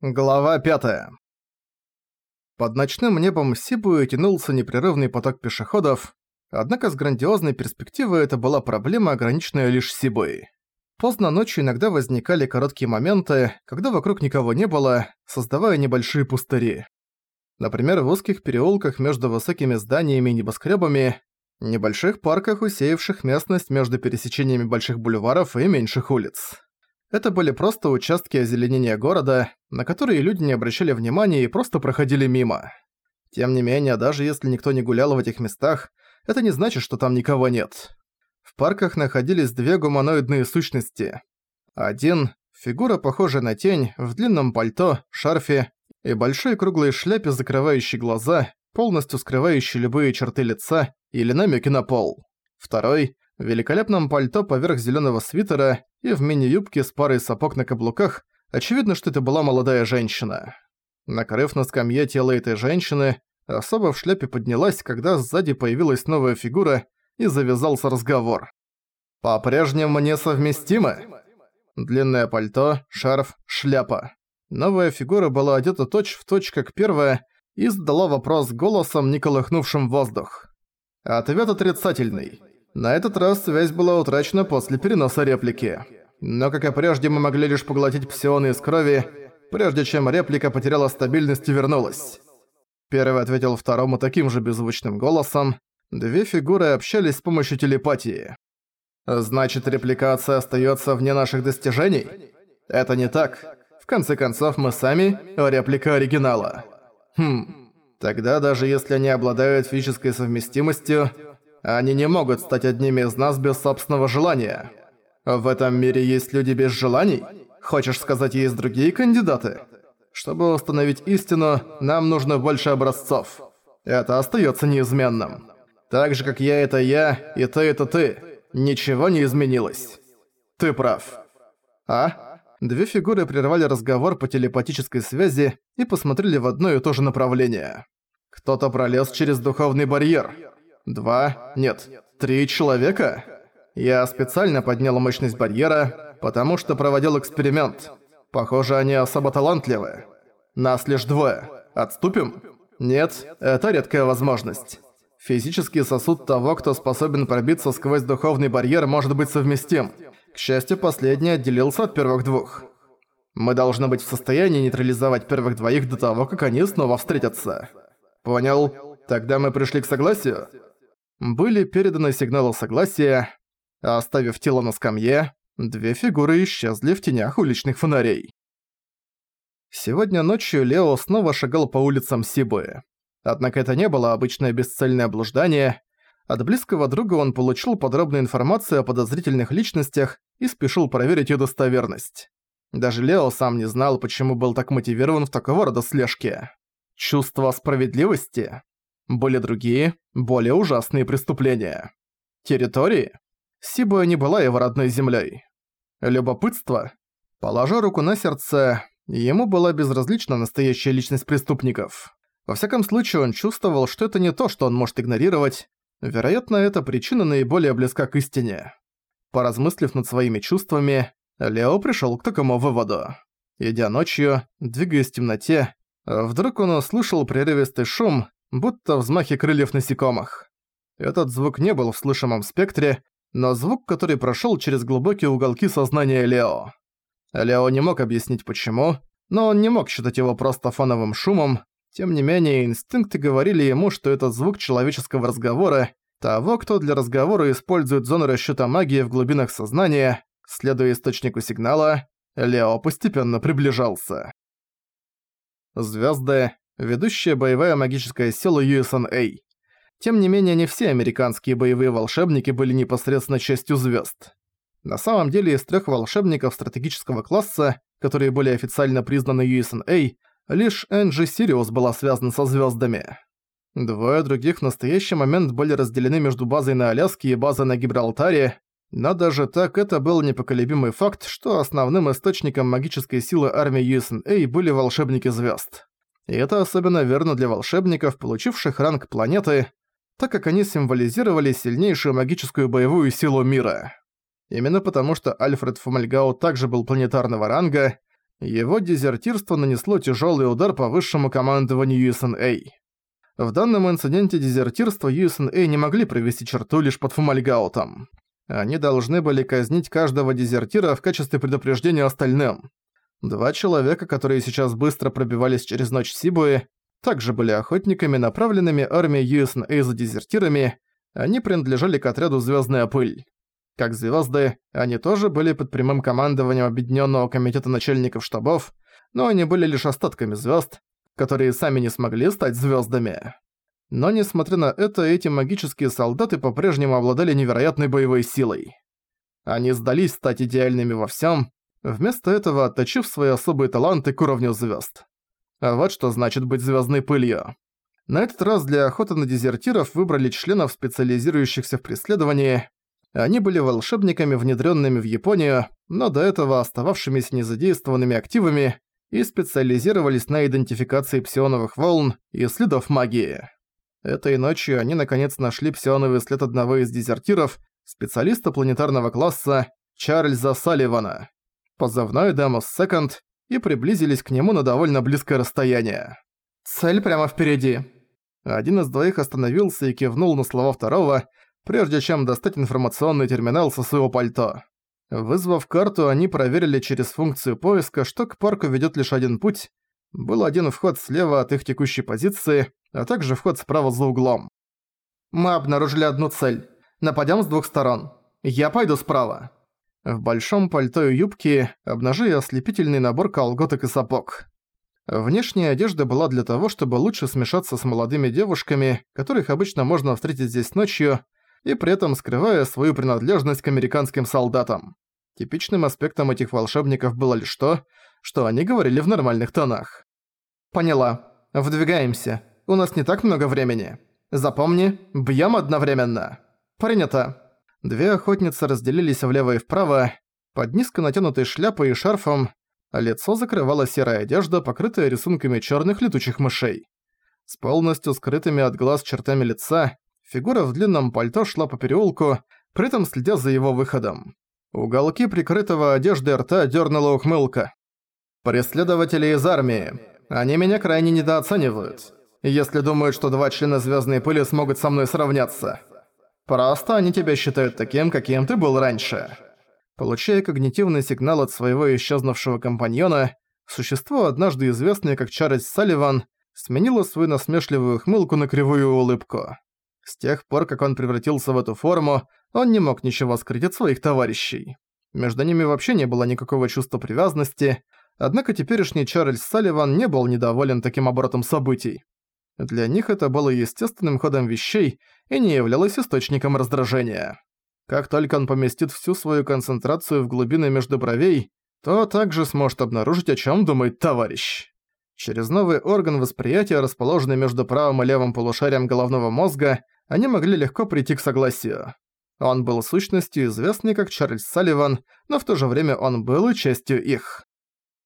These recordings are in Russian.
Глава 5. Под ночным небом Сибуя тянулся непрерывный поток пешеходов, однако с грандиозной перспективы это была проблема, ограниченная лишь Сибуей. Поздно ночью иногда возникали короткие моменты, когда вокруг никого не было, создавая небольшие пустыри. Например, в узких переулках между высокими зданиями и небоскребами, небольших парках, усеявших местность между пересечениями больших бульваров и меньших улиц. Это были просто участки озеленения города, на которые люди не обращали внимания и просто проходили мимо. Тем не менее, даже если никто не гулял в этих местах, это не значит, что там никого нет. В парках находились две гуманоидные сущности. Один – фигура, похожая на тень, в длинном пальто, шарфе и большой круглой шляпе, закрывающей глаза, полностью скрывающей любые черты лица или намеки на пол. Второй – в великолепном пальто поверх зеленого свитера и в мини-юбке с парой сапог на каблуках, очевидно, что это была молодая женщина. Накрыв на скамье тело этой женщины, особо в шляпе поднялась, когда сзади появилась новая фигура и завязался разговор. «По-прежнему несовместимы?» Длинное пальто, шарф, шляпа. Новая фигура была одета точь-в-точь, точь, как первая, и задала вопрос голосом, не колыхнувшим воздух. Ответ отрицательный. На этот раз связь была утрачена после переноса реплики. Но как и прежде мы могли лишь поглотить псионы из крови, прежде чем реплика потеряла стабильность и вернулась. Первый ответил второму таким же беззвучным голосом. Две фигуры общались с помощью телепатии. Значит, репликация остается вне наших достижений? Это не так. В конце концов, мы сами — реплика оригинала. Хм, тогда даже если они обладают физической совместимостью, они не могут стать одними из нас без собственного желания. В этом мире есть люди без желаний? Хочешь сказать, есть другие кандидаты? Чтобы установить истину, нам нужно больше образцов. Это остается неизменным. Так же, как я это я, и ты это ты. Ничего не изменилось. Ты прав. А? Две фигуры прервали разговор по телепатической связи и посмотрели в одно и то же направление. Кто-то пролез через духовный барьер. Два, нет, три человека? Я специально поднял мощность барьера, потому что проводил эксперимент. Похоже, они особо талантливы. Нас лишь двое. Отступим? Нет, это редкая возможность. Физический сосуд того, кто способен пробиться сквозь духовный барьер, может быть совместим. К счастью, последний отделился от первых двух. Мы должны быть в состоянии нейтрализовать первых двоих до того, как они снова встретятся. Понял? Тогда мы пришли к согласию? Были переданы сигналы согласия, а оставив тело на скамье, две фигуры исчезли в тенях уличных фонарей. Сегодня ночью Лео снова шагал по улицам Сибы. Однако это не было обычное бесцельное блуждание. От близкого друга он получил подробную информацию о подозрительных личностях и спешил проверить ее достоверность. Даже Лео сам не знал, почему был так мотивирован в такого рода слежке. Чувство справедливости? Были другие, более ужасные преступления. Территории? Сибуя не была его родной землей. Любопытство? Положа руку на сердце, ему была безразлична настоящая личность преступников. Во всяком случае, он чувствовал, что это не то, что он может игнорировать. Вероятно, эта причина наиболее близка к истине. Поразмыслив над своими чувствами, Лео пришёл к такому выводу. Идя ночью, двигаясь в темноте, вдруг он услышал прерывистый шум, будто взмахи крыльев насекомых. Этот звук не был в слышимом спектре, но звук, который прошёл через глубокие уголки сознания Лео. Лео не мог объяснить почему, но он не мог считать его просто фоновым шумом, тем не менее инстинкты говорили ему, что это звук человеческого разговора, того, кто для разговора использует зону расчёта магии в глубинах сознания, следуя источнику сигнала, Лео постепенно приближался. Звёзды, ведущая боевая магическая сила USNA. Тем не менее, не все американские боевые волшебники были непосредственно частью звезд. На самом деле, из трех волшебников стратегического класса, которые были официально признаны USNA, лишь Энджи Сириус была связана со звездами. Двое других в настоящий момент были разделены между базой на Аляске и базой на Гибралтаре, но даже так это был непоколебимый факт, что основным источником магической силы армии USNA были волшебники звезд. И это особенно верно для волшебников, получивших ранг планеты, так как они символизировали сильнейшую магическую боевую силу мира. Именно потому, что Альфред Фомальгау также был планетарного ранга, Его дезертирство нанесло тяжелый удар по высшему командованию USNA. В данном инциденте дезертирства USNA не могли провести черту лишь под Фумальгаутом. Они должны были казнить каждого дезертира в качестве предупреждения остальным. Два человека, которые сейчас быстро пробивались через ночь Сибуи, также были охотниками, направленными армией USNA за дезертирами, они принадлежали к отряду «Звездная пыль». Как звезды, они тоже были под прямым командованием Объединенного комитета начальников штабов, но они были лишь остатками звезд, которые сами не смогли стать звездами. Но несмотря на это, эти магические солдаты по-прежнему обладали невероятной боевой силой. Они сдались стать идеальными во всем, вместо этого отточив свои особые таланты к уровню звезд. А вот что значит быть звездной пылью. На этот раз для охоты на дезертиров выбрали членов, специализирующихся в преследовании. Они были волшебниками, внедренными в Японию, но до этого остававшимися незадействованными активами и специализировались на идентификации псионовых волн и следов магии. Этой ночью они наконец нашли псионовый след одного из дезертиров, специалиста планетарного класса Чарльза Салливана, позывной Демос Секонд, и приблизились к нему на довольно близкое расстояние. «Цель прямо впереди». Один из двоих остановился и кивнул на слова второго, прежде чем достать информационный терминал со своего пальто. Вызвав карту, они проверили через функцию поиска, что к парку ведет лишь один путь. Был один вход слева от их текущей позиции, а также вход справа за углом. «Мы обнаружили одну цель. Нападем с двух сторон. Я пойду справа». В большом пальто и юбке, обнажая ослепительный набор колготок и сапог. Внешняя одежда была для того, чтобы лучше смешаться с молодыми девушками, которых обычно можно встретить здесь ночью, и при этом скрывая свою принадлежность к американским солдатам. Типичным аспектом этих волшебников было лишь то, что они говорили в нормальных тонах. «Поняла. Вдвигаемся. У нас не так много времени. Запомни, бьем одновременно. Принято». Две охотницы разделились влево и вправо, под низко натянутой шляпой и шарфом, а лицо закрывала серая одежда, покрытая рисунками черных летучих мышей. С полностью скрытыми от глаз чертами лица, фигура в длинном пальто шла по переулку, при этом следя за его выходом. Уголки прикрытого одежды рта дернула ухмылка. «Преследователи из армии. Они меня крайне недооценивают. Если думают, что два члена Звездной Пыли смогут со мной сравняться. Просто они тебя считают таким, каким ты был раньше. Получая когнитивный сигнал от своего исчезнувшего компаньона, существо, однажды известное как Чарльз Салливан, сменило свою насмешливую ухмылку на кривую улыбку. С тех пор, как он превратился в эту форму, он не мог ничего скрыть от своих товарищей. Между ними вообще не было никакого чувства привязанности, однако теперешний Чарльз Салливан не был недоволен таким оборотом событий. Для них это было естественным ходом вещей и не являлось источником раздражения. Как только он поместит всю свою концентрацию в глубины между бровей, то также сможет обнаружить, о чем думает товарищ. Через новый орган восприятия, расположенный между правым и левым полушарием головного мозга, они могли легко прийти к согласию. Он был сущностью известный как Чарльз Салливан, но в то же время он был и частью их.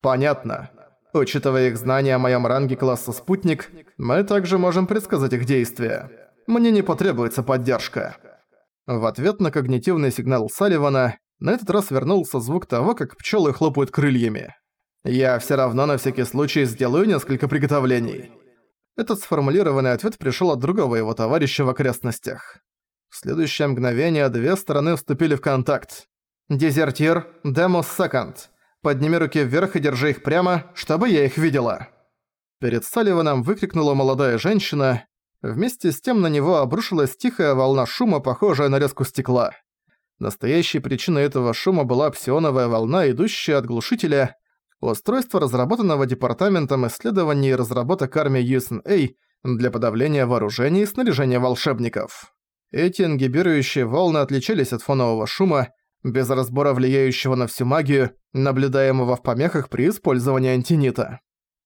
Понятно. Учитывая их знания о моем ранге класса «Спутник», мы также можем предсказать их действия. Мне не потребуется поддержка». В ответ на когнитивный сигнал Салливана на этот раз вернулся звук того, как пчелы хлопают крыльями. «Я все равно на всякий случай сделаю несколько приготовлений». Этот сформулированный ответ пришел от другого его товарища в окрестностях. В следующее мгновение две стороны вступили в контакт. «Дезертир, Демос Секонд. Подними руки вверх и держи их прямо, чтобы я их видела!» Перед Салливаном выкрикнула молодая женщина. Вместе с тем на него обрушилась тихая волна шума, похожая на резку стекла. Настоящей причиной этого шума была псионовая волна, идущая от глушителя. Устройство, разработанного Департаментом исследований и разработок армии USNA для подавления вооружений и снаряжения волшебников. Эти ингибирующие волны отличались от фонового шума, без разбора влияющего на всю магию, наблюдаемого в помехах при использовании антинита.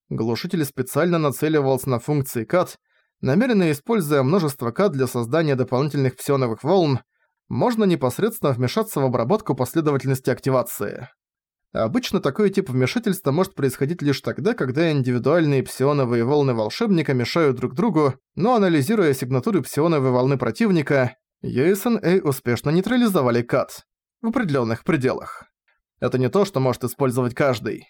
Глушитель специально нацеливался на функции CAT, намеренно используя множество CAT для создания дополнительных псионовых волн, можно непосредственно вмешаться в обработку последовательности активации. Обычно такой тип вмешательства может происходить лишь тогда, когда индивидуальные псионовые волны волшебника мешают друг другу, но анализируя сигнатуры псионовой волны противника, USNA успешно нейтрализовали CAT в определенных пределах. Это не то, что может использовать каждый.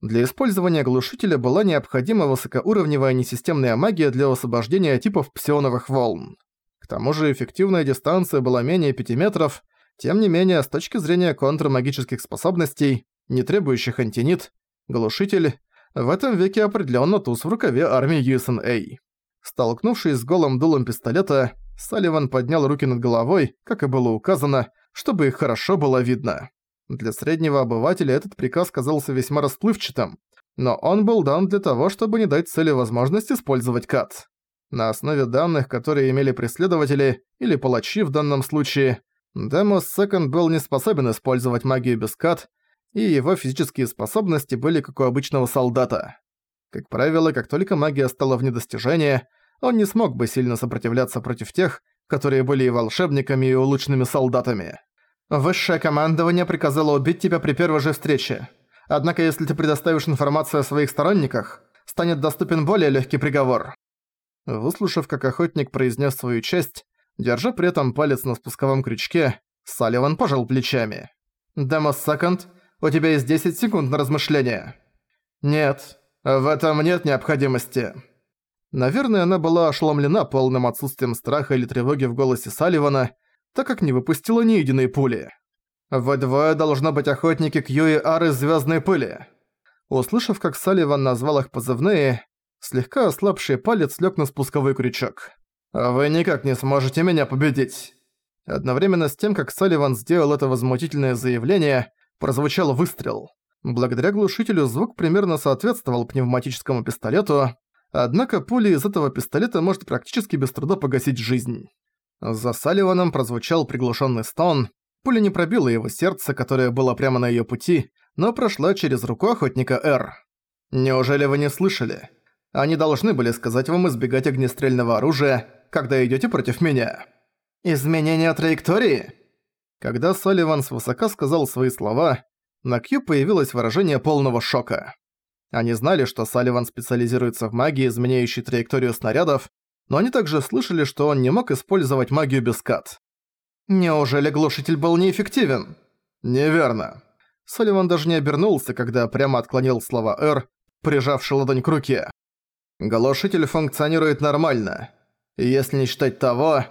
Для использования глушителя была необходима высокоуровневая несистемная магия для освобождения типов псионовых волн. К тому же эффективная дистанция была менее 5 метров, тем не менее, с точки зрения контрмагических способностей, не требующих антинит, глушитель в этом веке определенно туз в рукаве армии USNA. Столкнувшись с голым дулом пистолета, Салливан поднял руки над головой, как и было указано, чтобы их хорошо было видно. Для среднего обывателя этот приказ казался весьма расплывчатым, но он был дан для того, чтобы не дать цели возможность использовать КАТ. На основе данных, которые имели преследователи, или палачи в данном случае, Демос Секонд был не способен использовать магию без КАТ, и его физические способности были как у обычного солдата. Как правило, как только магия стала вне достижения, он не смог бы сильно сопротивляться против тех, которые были и волшебниками, и улучшенными солдатами. Высшее командование приказало убить тебя при первой же встрече. Однако если ты предоставишь информацию о своих сторонниках, станет доступен более легкий приговор». Выслушав, как охотник произнес свою часть, держа при этом палец на спусковом крючке, Салливан пожал плечами. «Демос Секонд, у тебя есть 10 секунд на размышление». «Нет, в этом нет необходимости». Наверное, она была ошеломлена полным отсутствием страха или тревоги в голосе Салливана, так как не выпустила ни единой пули. «Вы двое должно быть охотники Кьюи Ары Звездной Пыли». Услышав, как Салливан назвал их позывные, слегка ослабший палец лег на спусковой крючок. «Вы никак не сможете меня победить». Одновременно с тем, как Салливан сделал это возмутительное заявление, прозвучал выстрел. Благодаря глушителю звук примерно соответствовал пневматическому пистолету, однако пули из этого пистолета может практически без труда погасить жизнь. За Салливаном прозвучал приглушенный стон. Пуля не пробила его сердце, которое было прямо на ее пути, но прошла через руку охотника Р. «Неужели вы не слышали? Они должны были сказать вам избегать огнестрельного оружия, когда идете против меня». «Изменение траектории?» Когда Салливан свысока сказал свои слова, на Кью появилось выражение полного шока. Они знали, что Салливан специализируется в магии, изменяющей траекторию снарядов, но они также слышали, что он не мог использовать магию без кат. Неужели глушитель был неэффективен? Неверно. Салливан даже не обернулся, когда прямо отклонил слова «Р», прижавший ладонь к руке. Глушитель функционирует нормально. Если не считать того...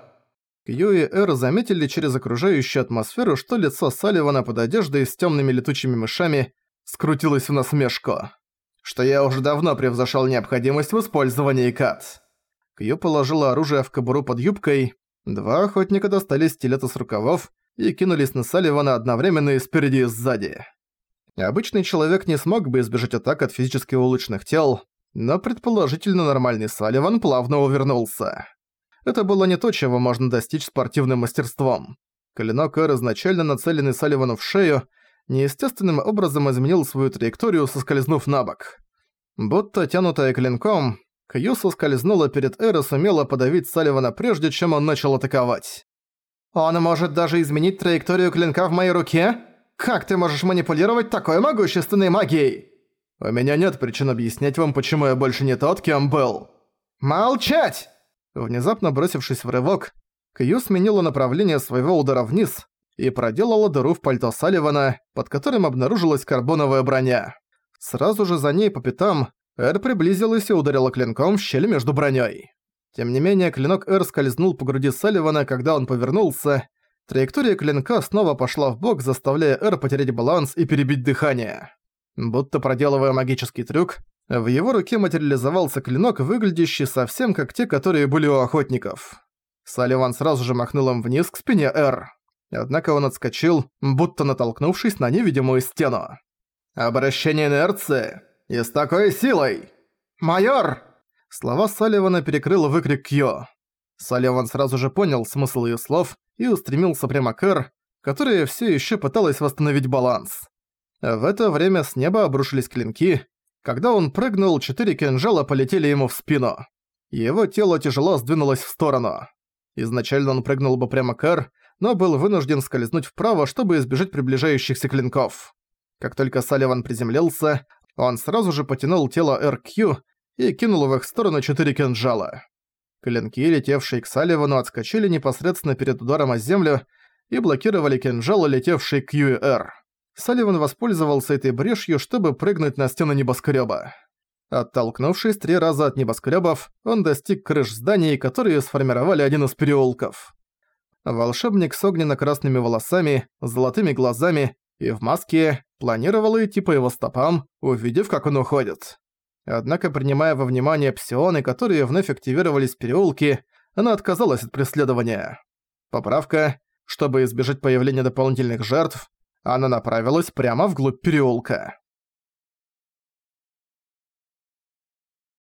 Кью и Эр заметили через окружающую атмосферу, что лицо Салливана под одеждой с темными летучими мышами скрутилось в насмешку. Что я уже давно превзошел необходимость в использовании кат. Кью положила оружие в кобуру под юбкой. Два охотника достали стилеты с рукавов и кинулись на Салливана одновременно и спереди и сзади. Обычный человек не смог бы избежать атак от физически улучшенных тел, но предположительно нормальный Салливан плавно увернулся. Это было не то, чего можно достичь спортивным мастерством. Клинок Эр, изначально нацеленный Салливану в шею, неестественным образом изменил свою траекторию, соскользнув на бок. Будто тянутая клинком, Кью соскользнула перед Эр и сумела подавить Салливана прежде, чем он начал атаковать. «Он может даже изменить траекторию клинка в моей руке? Как ты можешь манипулировать такой могущественной магией?» «У меня нет причин объяснять вам, почему я больше не тот, кем был». «Молчать!» Внезапно бросившись в рывок, Кью сменила направление своего удара вниз и проделала дыру в пальто Салливана, под которым обнаружилась карбоновая броня. Сразу же за ней по пятам Эр приблизилась и ударила клинком в щель между броней. Тем не менее, клинок Эр скользнул по груди Салливана, когда он повернулся. Траектория клинка снова пошла в бок, заставляя Эр потерять баланс и перебить дыхание. Будто проделывая магический трюк, в его руке материализовался клинок, выглядящий совсем как те, которые были у охотников. Салливан сразу же махнул им вниз к спине Эр. Однако он отскочил, будто натолкнувшись на невидимую стену. «Обращение инерции!» И с такой силой! Майор!» Слова Салливана перекрыл выкрик Кьё. Салливан сразу же понял смысл её слов и устремился прямо к Эр, которая всё ещё пыталась восстановить баланс. В это время с неба обрушились клинки. Когда он прыгнул, четыре кинжала полетели ему в спину. Его тело тяжело сдвинулось в сторону. Изначально он прыгнул бы прямо к Эр, но был вынужден скользнуть вправо, чтобы избежать приближающихся клинков. Как только Салливан приземлился, он сразу же потянул тело РК и кинул в их сторону четыре кинжала. Клинки, летевшие к Салливану, отскочили непосредственно перед ударом о землю и блокировали кинжалы, летевшие к Р. Салливан воспользовался этой брешью, чтобы прыгнуть на стену небоскрёба. Оттолкнувшись три раза от небоскрёбов, он достиг крыш зданий, которые сформировали один из переулков. Волшебник с огненно-красными волосами, золотыми глазами и в маске планировал идти по его стопам, увидев, как он уходит. Однако, принимая во внимание псионы, которые вновь активировались в переулке, она отказалась от преследования. Поправка. Чтобы избежать появления дополнительных жертв, она направилась прямо вглубь переулка.